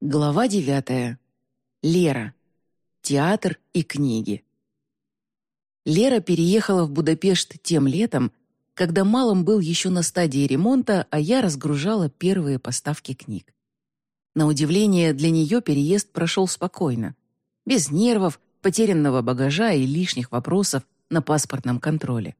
Глава девятая. Лера. Театр и книги. Лера переехала в Будапешт тем летом, когда малым был еще на стадии ремонта, а я разгружала первые поставки книг. На удивление, для нее переезд прошел спокойно. Без нервов, потерянного багажа и лишних вопросов на паспортном контроле.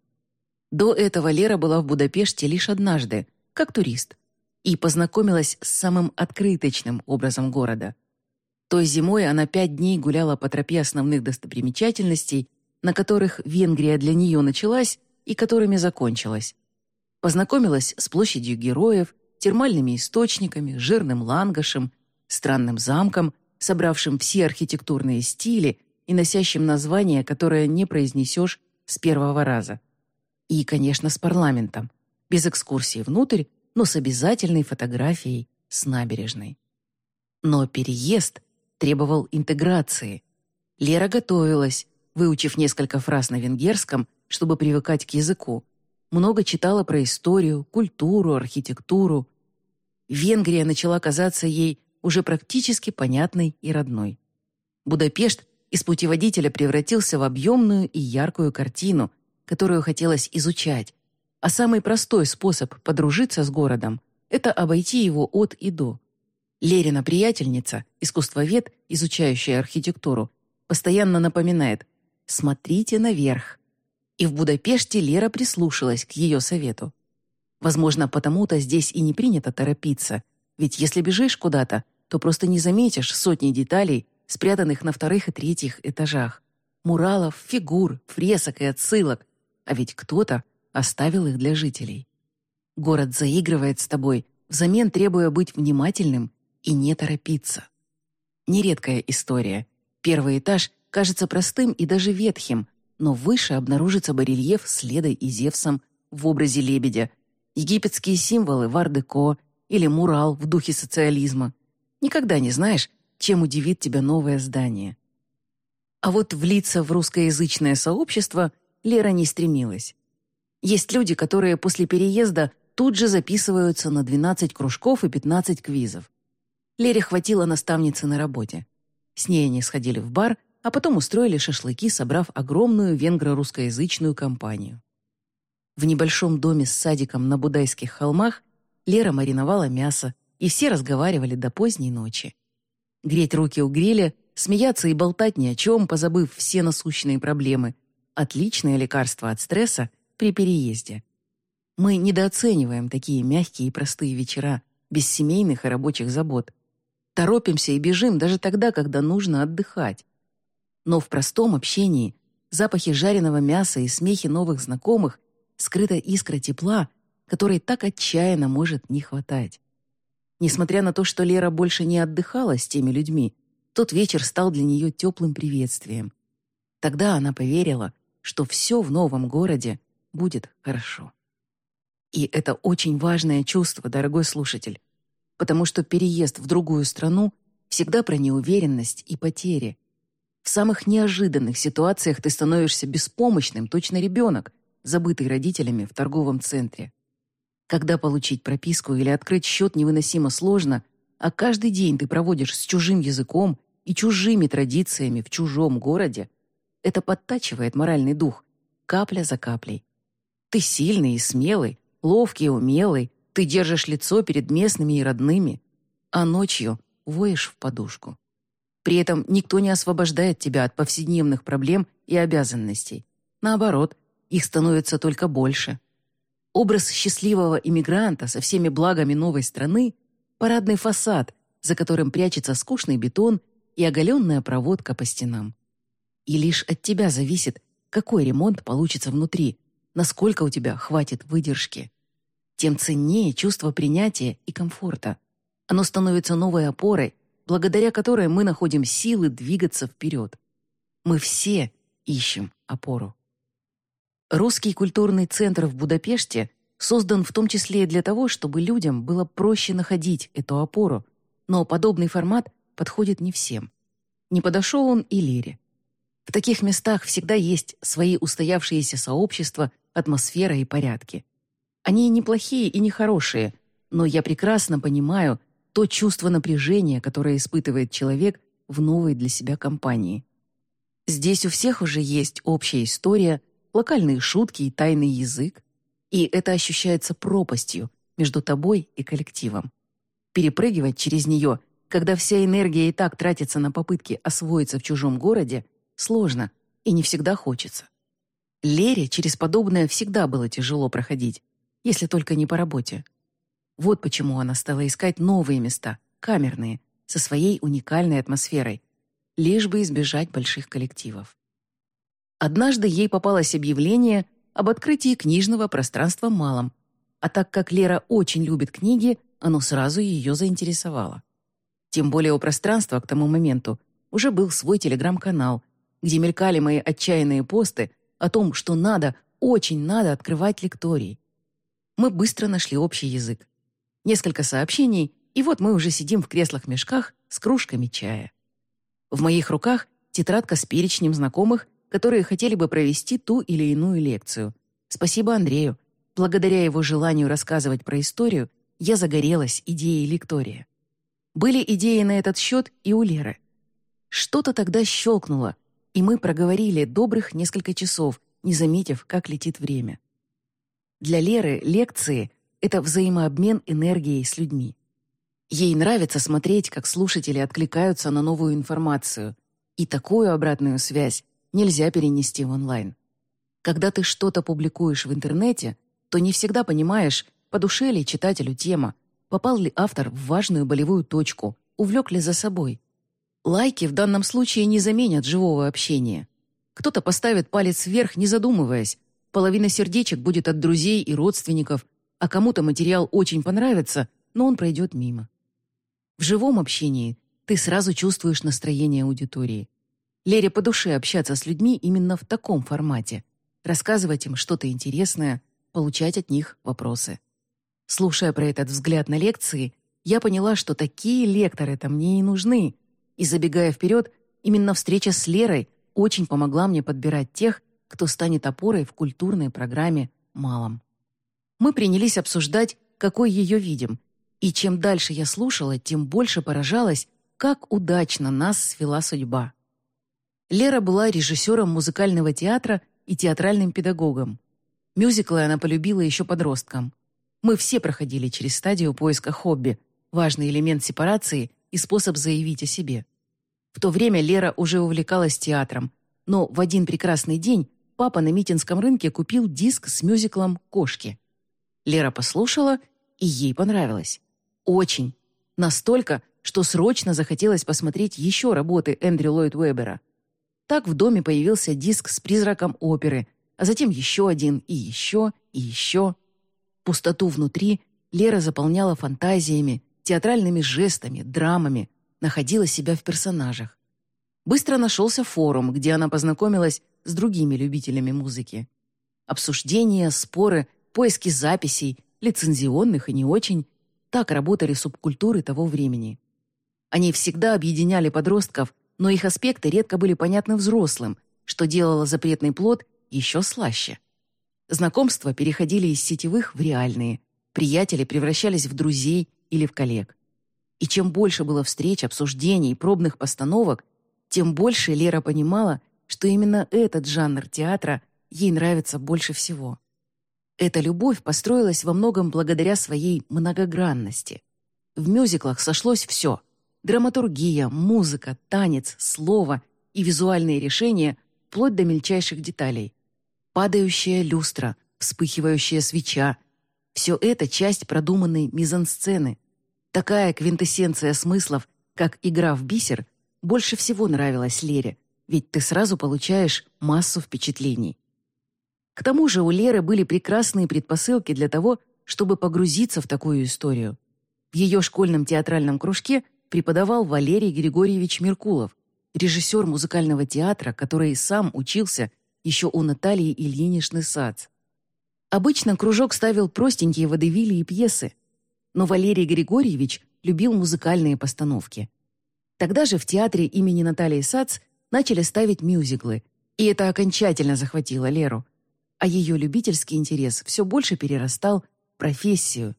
До этого Лера была в Будапеште лишь однажды, как турист — и познакомилась с самым открыточным образом города. Той зимой она пять дней гуляла по тропе основных достопримечательностей, на которых Венгрия для нее началась и которыми закончилась. Познакомилась с площадью героев, термальными источниками, жирным лангашем, странным замком, собравшим все архитектурные стили и носящим название, которое не произнесешь с первого раза. И, конечно, с парламентом. Без экскурсии внутрь но с обязательной фотографией с набережной. Но переезд требовал интеграции. Лера готовилась, выучив несколько фраз на венгерском, чтобы привыкать к языку. Много читала про историю, культуру, архитектуру. Венгрия начала казаться ей уже практически понятной и родной. Будапешт из путеводителя превратился в объемную и яркую картину, которую хотелось изучать, а самый простой способ подружиться с городом — это обойти его от и до. Лерина приятельница, искусствовед, изучающая архитектуру, постоянно напоминает «смотрите наверх». И в Будапеште Лера прислушалась к ее совету. Возможно, потому-то здесь и не принято торопиться, ведь если бежишь куда-то, то просто не заметишь сотни деталей, спрятанных на вторых и третьих этажах. Муралов, фигур, фресок и отсылок. А ведь кто-то оставил их для жителей. Город заигрывает с тобой, взамен требуя быть внимательным и не торопиться. Нередкая история. Первый этаж кажется простым и даже ветхим, но выше обнаружится барельеф с Ледой и Зевсом в образе лебедя, египетские символы в ар-деко или мурал в духе социализма. Никогда не знаешь, чем удивит тебя новое здание. А вот влиться в русскоязычное сообщество Лера не стремилась. Есть люди, которые после переезда тут же записываются на 12 кружков и 15 квизов. Лере хватило наставницы на работе. С ней они сходили в бар, а потом устроили шашлыки, собрав огромную венгро-русскоязычную компанию. В небольшом доме с садиком на Будайских холмах Лера мариновала мясо, и все разговаривали до поздней ночи. Греть руки у гриля, смеяться и болтать ни о чем, позабыв все насущные проблемы — отличное лекарство от стресса при переезде. Мы недооцениваем такие мягкие и простые вечера, без семейных и рабочих забот. Торопимся и бежим даже тогда, когда нужно отдыхать. Но в простом общении запахи жареного мяса и смехи новых знакомых скрыта искра тепла, которой так отчаянно может не хватать. Несмотря на то, что Лера больше не отдыхала с теми людьми, тот вечер стал для нее теплым приветствием. Тогда она поверила, что все в новом городе будет хорошо. И это очень важное чувство, дорогой слушатель, потому что переезд в другую страну всегда про неуверенность и потери. В самых неожиданных ситуациях ты становишься беспомощным, точно ребенок, забытый родителями в торговом центре. Когда получить прописку или открыть счет невыносимо сложно, а каждый день ты проводишь с чужим языком и чужими традициями в чужом городе, это подтачивает моральный дух, капля за каплей. Ты сильный и смелый, ловкий и умелый, ты держишь лицо перед местными и родными, а ночью воешь в подушку. При этом никто не освобождает тебя от повседневных проблем и обязанностей. Наоборот, их становится только больше. Образ счастливого иммигранта со всеми благами новой страны — парадный фасад, за которым прячется скучный бетон и оголенная проводка по стенам. И лишь от тебя зависит, какой ремонт получится внутри, насколько у тебя хватит выдержки. Тем ценнее чувство принятия и комфорта. Оно становится новой опорой, благодаря которой мы находим силы двигаться вперед. Мы все ищем опору. Русский культурный центр в Будапеште создан в том числе и для того, чтобы людям было проще находить эту опору, но подобный формат подходит не всем. Не подошел он и Лере. В таких местах всегда есть свои устоявшиеся сообщества атмосфера и порядки. Они неплохие и нехорошие, но я прекрасно понимаю, то чувство напряжения, которое испытывает человек в новой для себя компании. Здесь у всех уже есть общая история, локальные шутки и тайный язык, и это ощущается пропастью между тобой и коллективом. Перепрыгивать через нее, когда вся энергия и так тратится на попытки освоиться в чужом городе, сложно и не всегда хочется. Лере через подобное всегда было тяжело проходить, если только не по работе. Вот почему она стала искать новые места, камерные, со своей уникальной атмосферой, лишь бы избежать больших коллективов. Однажды ей попалось объявление об открытии книжного пространства малом, а так как Лера очень любит книги, оно сразу ее заинтересовало. Тем более у пространства к тому моменту уже был свой телеграм-канал, где мелькали мои отчаянные посты о том, что надо, очень надо открывать лекторий. Мы быстро нашли общий язык. Несколько сообщений, и вот мы уже сидим в креслах-мешках с кружками чая. В моих руках тетрадка с перечнем знакомых, которые хотели бы провести ту или иную лекцию. Спасибо Андрею. Благодаря его желанию рассказывать про историю, я загорелась идеей лектория. Были идеи на этот счет и у Леры. Что-то тогда щелкнуло, и мы проговорили добрых несколько часов, не заметив, как летит время. Для Леры лекции — это взаимообмен энергией с людьми. Ей нравится смотреть, как слушатели откликаются на новую информацию, и такую обратную связь нельзя перенести в онлайн. Когда ты что-то публикуешь в интернете, то не всегда понимаешь, по душе ли читателю тема, попал ли автор в важную болевую точку, увлек ли за собой. Лайки в данном случае не заменят живого общения. Кто-то поставит палец вверх, не задумываясь. Половина сердечек будет от друзей и родственников, а кому-то материал очень понравится, но он пройдет мимо. В живом общении ты сразу чувствуешь настроение аудитории. Лере по душе общаться с людьми именно в таком формате. Рассказывать им что-то интересное, получать от них вопросы. Слушая про этот взгляд на лекции, я поняла, что такие лекторы-то мне и нужны. И забегая вперед, именно встреча с Лерой очень помогла мне подбирать тех, кто станет опорой в культурной программе «Малом». Мы принялись обсуждать, какой ее видим, и чем дальше я слушала, тем больше поражалась, как удачно нас свела судьба. Лера была режиссером музыкального театра и театральным педагогом. Мюзиклы она полюбила еще подростком. Мы все проходили через стадию поиска хобби, важный элемент сепарации и способ заявить о себе. В то время Лера уже увлекалась театром, но в один прекрасный день папа на Митинском рынке купил диск с мюзиклом «Кошки». Лера послушала, и ей понравилось. Очень. Настолько, что срочно захотелось посмотреть еще работы Эндрю Ллойд Уэббера. Так в доме появился диск с призраком оперы, а затем еще один, и еще, и еще. Пустоту внутри Лера заполняла фантазиями, театральными жестами, драмами, находила себя в персонажах. Быстро нашелся форум, где она познакомилась с другими любителями музыки. Обсуждения, споры, поиски записей, лицензионных и не очень, так работали субкультуры того времени. Они всегда объединяли подростков, но их аспекты редко были понятны взрослым, что делало запретный плод еще слаще. Знакомства переходили из сетевых в реальные, приятели превращались в друзей или в коллег. И чем больше было встреч, обсуждений, пробных постановок, тем больше Лера понимала, что именно этот жанр театра ей нравится больше всего. Эта любовь построилась во многом благодаря своей многогранности. В мюзиклах сошлось все — драматургия, музыка, танец, слово и визуальные решения вплоть до мельчайших деталей. Падающая люстра, вспыхивающая свеча — все это часть продуманной мизансцены. Такая квинтэссенция смыслов, как игра в бисер, больше всего нравилась Лере, ведь ты сразу получаешь массу впечатлений. К тому же у Леры были прекрасные предпосылки для того, чтобы погрузиться в такую историю. В ее школьном театральном кружке преподавал Валерий Григорьевич Меркулов, режиссер музыкального театра, который сам учился еще у Натальи Ильиничны Сац. Обычно кружок ставил простенькие водевили и пьесы, но Валерий Григорьевич любил музыкальные постановки. Тогда же в театре имени Натальи Сац начали ставить мюзиклы, и это окончательно захватило Леру – а ее любительский интерес все больше перерастал в профессию.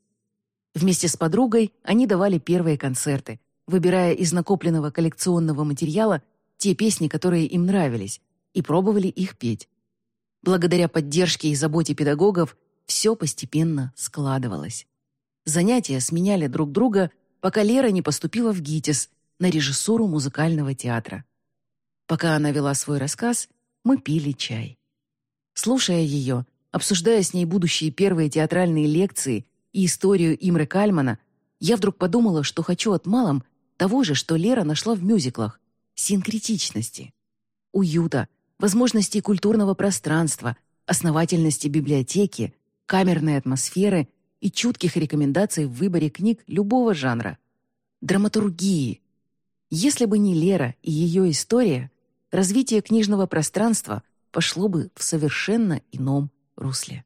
Вместе с подругой они давали первые концерты, выбирая из накопленного коллекционного материала те песни, которые им нравились, и пробовали их петь. Благодаря поддержке и заботе педагогов все постепенно складывалось. Занятия сменяли друг друга, пока Лера не поступила в ГИТИС на режиссуру музыкального театра. Пока она вела свой рассказ, мы пили чай. Слушая ее, обсуждая с ней будущие первые театральные лекции и историю Имры Кальмана, я вдруг подумала, что хочу от малом того же, что Лера нашла в мюзиклах — синкретичности, уюта, возможностей культурного пространства, основательности библиотеки, камерной атмосферы и чутких рекомендаций в выборе книг любого жанра. Драматургии. Если бы не Лера и ее история, развитие книжного пространства пошло бы в совершенно ином русле.